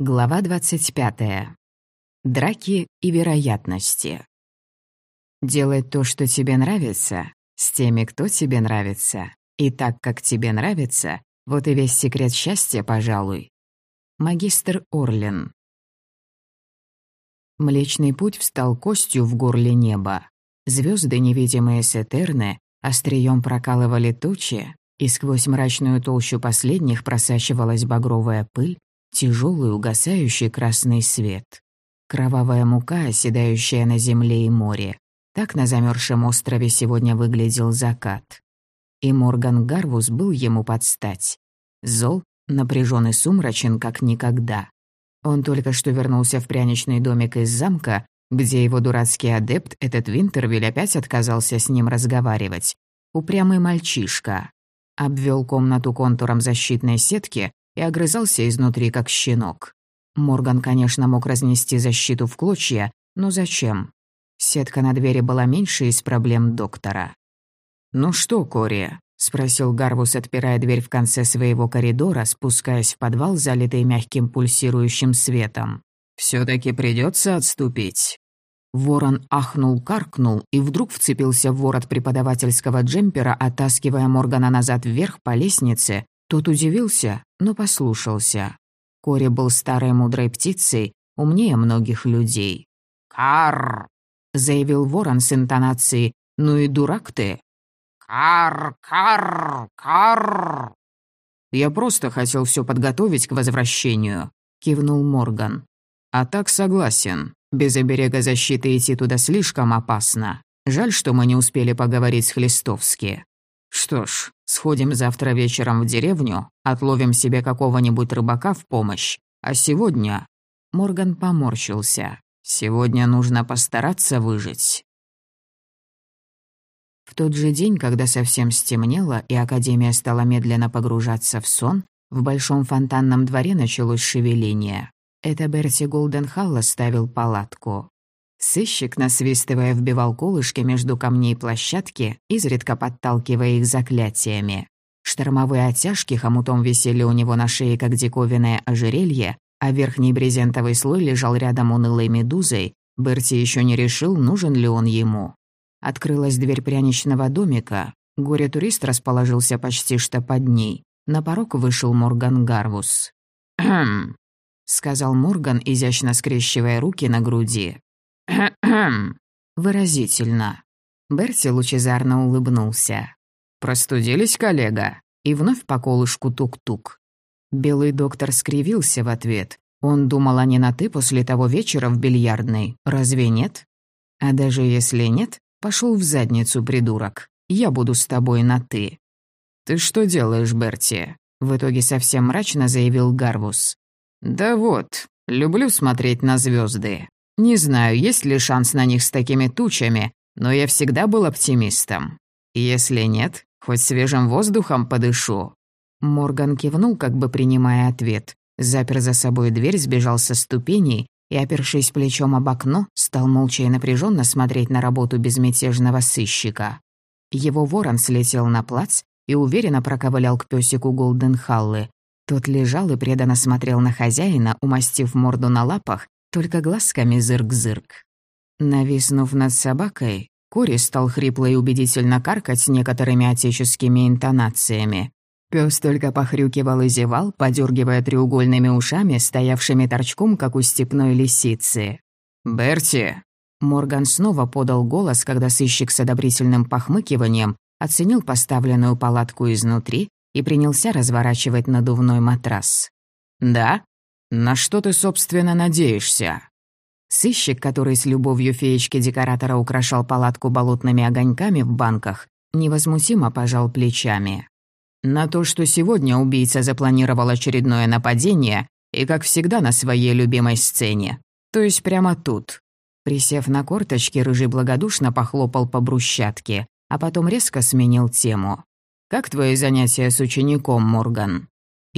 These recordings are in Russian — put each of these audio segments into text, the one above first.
Глава 25. Драки и вероятности. Делай то, что тебе нравится, с теми, кто тебе нравится, и так, как тебе нравится, вот и весь секрет счастья, пожалуй. Магистр Орлин. Млечный путь встал костью в горле неба. Звезды, невидимые с Этерны, прокалывали тучи, и сквозь мрачную толщу последних просачивалась багровая пыль, тяжелый угасающий красный свет. Кровавая мука, оседающая на земле и море. Так на замерзшем острове сегодня выглядел закат. И Морган Гарвус был ему под стать. Зол, напряжен и сумрачен, как никогда. Он только что вернулся в пряничный домик из замка, где его дурацкий адепт, этот Винтервиль, опять отказался с ним разговаривать. Упрямый мальчишка. Обвел комнату контуром защитной сетки, и огрызался изнутри, как щенок. Морган, конечно, мог разнести защиту в клочья, но зачем? Сетка на двери была меньше из проблем доктора. «Ну что, Кори?» — спросил Гарвус, отпирая дверь в конце своего коридора, спускаясь в подвал, залитый мягким пульсирующим светом. все таки придется отступить». Ворон ахнул-каркнул и вдруг вцепился в ворот преподавательского джемпера, оттаскивая Моргана назад вверх по лестнице, тот удивился, но послушался. Кори был старой мудрой птицей, умнее многих людей. «Карр!» — заявил ворон с интонацией «Ну и дурак ты!» «Карр! Карр! Карр!» «Я просто хотел все подготовить к возвращению», — кивнул Морган. «А так согласен. Без оберега защиты идти туда слишком опасно. Жаль, что мы не успели поговорить с Хлистовски. Что ж, сходим завтра вечером в деревню, отловим себе какого-нибудь рыбака в помощь. А сегодня...» Морган поморщился. «Сегодня нужно постараться выжить». В тот же день, когда совсем стемнело и Академия стала медленно погружаться в сон, в большом фонтанном дворе началось шевеление. Это Берти Голденхалл ставил палатку. Сыщик, насвистывая, вбивал колышки между камней площадки, изредка подталкивая их заклятиями. Штормовые оттяжки хомутом висели у него на шее, как диковинное ожерелье, а верхний брезентовый слой лежал рядом унылой медузой. Берти еще не решил, нужен ли он ему. Открылась дверь пряничного домика. Горе-турист расположился почти что под ней. На порог вышел Морган Гарвус. «Хм», — сказал Морган, изящно скрещивая руки на груди. Выразительно. Берти лучезарно улыбнулся. «Простудились, коллега?» И вновь по колышку тук-тук. Белый доктор скривился в ответ. Он думал, а не на «ты» после того вечера в бильярдной. Разве нет? А даже если нет, пошел в задницу, придурок. Я буду с тобой на «ты». «Ты что делаешь, Берти?» В итоге совсем мрачно заявил Гарвус. «Да вот, люблю смотреть на звезды. Не знаю, есть ли шанс на них с такими тучами, но я всегда был оптимистом. Если нет, хоть свежим воздухом подышу». Морган кивнул, как бы принимая ответ. Запер за собой дверь, сбежал со ступеней и, опершись плечом об окно, стал молча и напряженно смотреть на работу безмятежного сыщика. Его ворон слетел на плац и уверенно проковылял к пёсику Голденхаллы. Тот лежал и преданно смотрел на хозяина, умастив морду на лапах только глазками зырк-зырк. Нависнув над собакой, Кори стал хрипло и убедительно каркать некоторыми отеческими интонациями. Пёс только похрюкивал и зевал, подергивая треугольными ушами, стоявшими торчком, как у степной лисицы. «Берти!» Морган снова подал голос, когда сыщик с одобрительным похмыкиванием оценил поставленную палатку изнутри и принялся разворачивать надувной матрас. «Да?» «На что ты, собственно, надеешься?» Сыщик, который с любовью феечки-декоратора украшал палатку болотными огоньками в банках, невозмутимо пожал плечами. «На то, что сегодня убийца запланировал очередное нападение и, как всегда, на своей любимой сцене. То есть прямо тут». Присев на корточки, Рыжий благодушно похлопал по брусчатке, а потом резко сменил тему. «Как твои занятия с учеником, Морган?»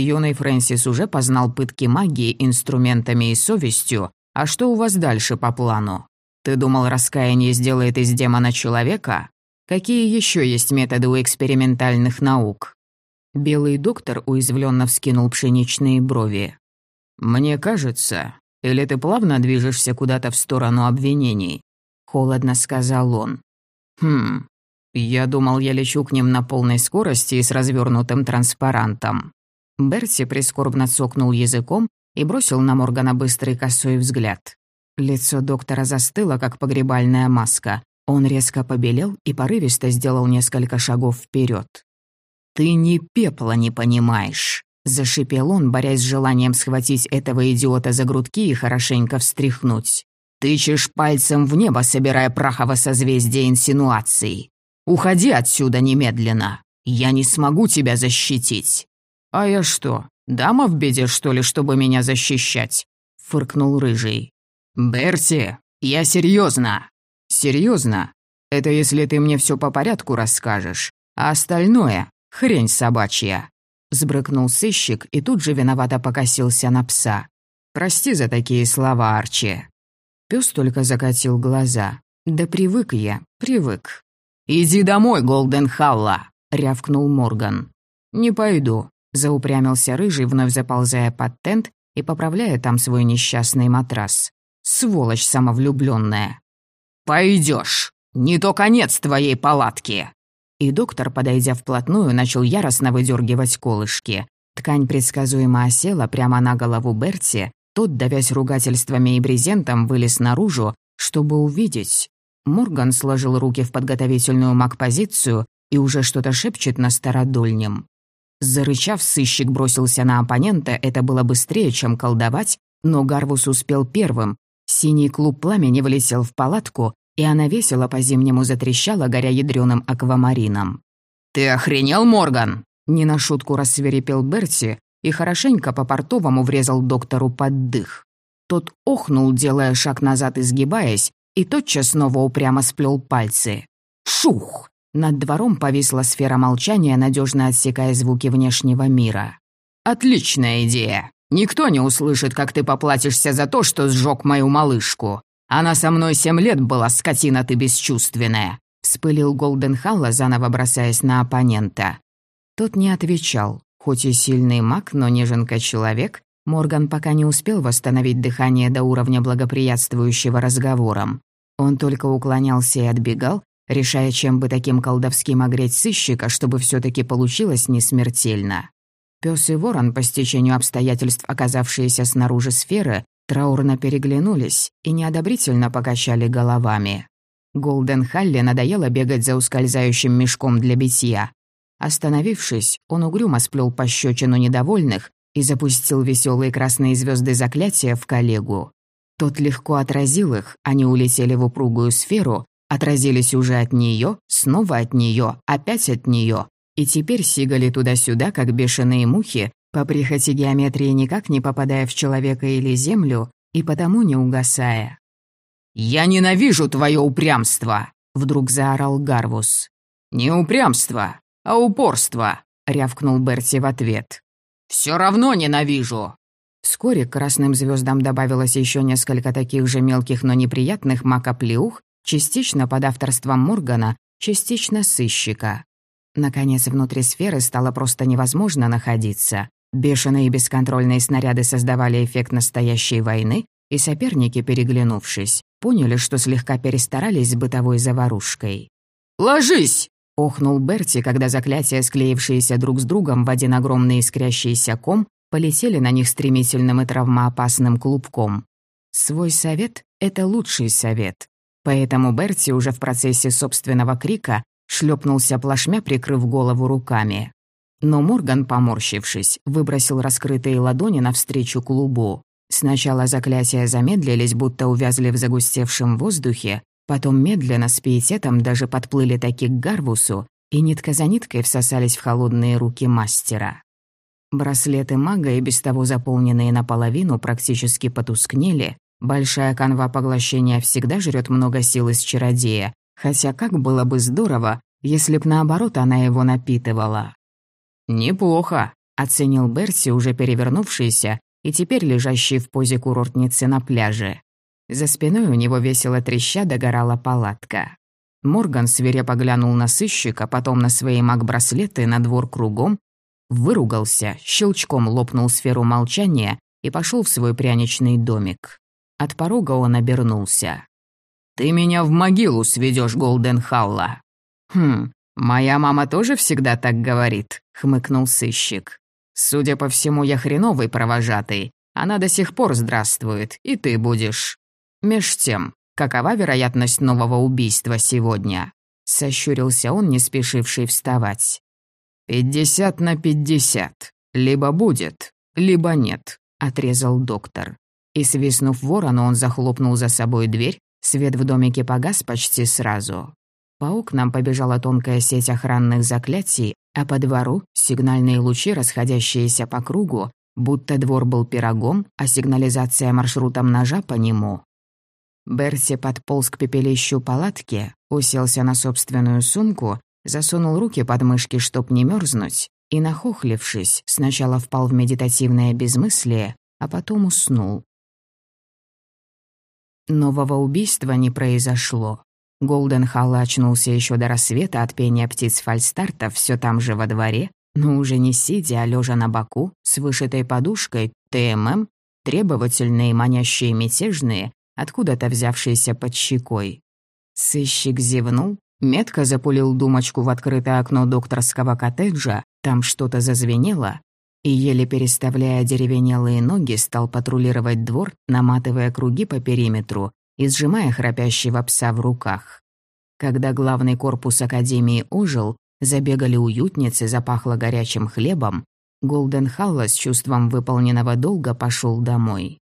Юный Фрэнсис уже познал пытки магии, инструментами и совестью. А что у вас дальше по плану? Ты думал, раскаяние сделает из демона человека? Какие еще есть методы у экспериментальных наук?» Белый доктор уязвленно вскинул пшеничные брови. «Мне кажется, или ты плавно движешься куда-то в сторону обвинений?» — холодно сказал он. «Хм, я думал, я лечу к ним на полной скорости и с развернутым транспарантом». Берти прискорбно цокнул языком и бросил на Моргана быстрый косой взгляд. Лицо доктора застыло, как погребальная маска. Он резко побелел и порывисто сделал несколько шагов вперед. «Ты ни пепла не понимаешь», — зашипел он, борясь с желанием схватить этого идиота за грудки и хорошенько встряхнуть. «Тычешь пальцем в небо, собирая прахово созвездие инсинуаций. Уходи отсюда немедленно. Я не смогу тебя защитить». «А я что, дама в беде, что ли, чтобы меня защищать?» — фыркнул Рыжий. «Берти, я серьезно. Серьезно? Это если ты мне все по порядку расскажешь, а остальное — хрень собачья». Сбрыкнул сыщик и тут же виновато покосился на пса. «Прости за такие слова, Арчи». Пес только закатил глаза. «Да привык я, привык». «Иди домой, Голден Халла!» — рявкнул Морган. «Не пойду», — заупрямился Рыжий, вновь заползая под тент и поправляя там свой несчастный матрас. Сволочь самовлюбленная. Пойдешь, не то конец твоей палатки. И доктор, подойдя вплотную, начал яростно выдергивать колышки. Ткань предсказуемо осела прямо на голову Берти, тот, давясь ругательствами и брезентом, вылез наружу, чтобы увидеть. Морган сложил руки в подготовительную маг-позицию и уже что-то шепчет на стародольнем. Зарычав, сыщик бросился на оппонента, это было быстрее, чем колдовать, но Гарвус успел первым, Синий клуб пламени влетел в палатку, и она весело по-зимнему затрещала, горя ядреным аквамарином. «Ты охренел, Морган?» Не на шутку рассверепел Берти и хорошенько по-портовому врезал доктору под дых. Тот охнул, делая шаг назад, изгибаясь, и тотчас снова упрямо сплел пальцы. Шух! Над двором повисла сфера молчания, надежно отсекая звуки внешнего мира. «Отличная идея!» Никто не услышит, как ты поплатишься за то, что сжег мою малышку. Она со мной семь лет была, скотина ты бесчувственная», — вспылил Голден Халла, заново бросаясь на оппонента. Тот не отвечал. Хоть и сильный маг, но неженка-человек, Морган пока не успел восстановить дыхание до уровня благоприятствующего разговором. Он только уклонялся и отбегал, решая, чем бы таким колдовским огреть сыщика, чтобы все таки получилось несмертельно. Пёс и ворон, по стечению обстоятельств оказавшиеся снаружи сферы, траурно переглянулись и неодобрительно покачали головами. Голден Халли надоело бегать за ускользающим мешком для битья. Остановившись, он угрюмо сплел пощечину недовольных и запустил веселые красные звезды заклятия в коллегу. Тот легко отразил их, они улетели в упругую сферу, отразились уже от нее, снова от нее, опять от нее, и теперь сигали туда-сюда, как бешеные мухи, по прихоти геометрии никак не попадая в человека или землю, и потому не угасая. «Я ненавижу твое упрямство!» — вдруг заорал Гарвус. «Не упрямство, а упорство!» — рявкнул Берти в ответ. «Все равно ненавижу!» Вскоре к красным звездам добавилось еще несколько таких же мелких, но неприятных макоплеух, частично под авторством Моргана, частично сыщика. Наконец, внутри сферы стало просто невозможно находиться. Бешеные и бесконтрольные снаряды создавали эффект настоящей войны, и соперники, переглянувшись, поняли, что слегка перестарались с бытовой заварушкой. «Ложись!» — охнул Берти, когда заклятия, склеившиеся друг с другом в один огромный искрящийся ком, полетели на них стремительным и травмоопасным клубком. Свой совет — это лучший совет. Поэтому Берти уже в процессе собственного крика шлепнулся плашмя, прикрыв голову руками. Но Морган, поморщившись, выбросил раскрытые ладони навстречу клубу. Сначала заклятия замедлились, будто увязли в загустевшем воздухе, потом медленно, с пиететом даже подплыли таки к Гарвусу и нитка за ниткой всосались в холодные руки мастера. Браслеты мага, и без того заполненные наполовину, практически потускнели. Большая канва поглощения всегда жрет много сил из чародея, Хотя как было бы здорово, если б наоборот она его напитывала. «Неплохо», — оценил Берси, уже перевернувшийся и теперь лежащий в позе курортницы на пляже. За спиной у него весело треща догорала палатка. Морган свирепо глянул на сыщика, потом на свои маг-браслеты на двор кругом, выругался, щелчком лопнул сферу молчания и пошел в свой пряничный домик. От порога он обернулся. «Ты меня в могилу сведешь, Голденхалла!» «Хм, моя мама тоже всегда так говорит», — хмыкнул сыщик. «Судя по всему, я хреновый провожатый. Она до сих пор здравствует, и ты будешь. Меж тем, какова вероятность нового убийства сегодня?» Сощурился он, не спешивший вставать. «Пятьдесят на пятьдесят. Либо будет, либо нет», — отрезал доктор. И, свистнув ворону, он захлопнул за собой дверь, свет в домике погас почти сразу. По окнам побежала тонкая сеть охранных заклятий, а по двору — сигнальные лучи, расходящиеся по кругу, будто двор был пирогом, а сигнализация маршрутом ножа по нему. Берси подполз к пепелищу палатки, уселся на собственную сумку засунул руки под мышки, чтоб не мерзнуть, и, нахохлившись, сначала впал в медитативное безмыслие, а потом уснул. Нового убийства не произошло. Голден Халл очнулся еще до рассвета от пения птиц фальстарта все там же во дворе, но уже не сидя, а лежа на боку, с вышитой подушкой, ТММ, требовательные, манящие, мятежные, откуда-то взявшиеся под щекой. Сыщик зевнул, Метко запулил думочку в открытое окно докторского коттеджа, там что-то зазвенело, и, еле переставляя деревенелые ноги, стал патрулировать двор, наматывая круги по периметру и сжимая храпящего пса в руках. Когда главный корпус Академии ожил, забегали уютницы, запахло горячим хлебом, Голден Халла с чувством выполненного долга пошел домой.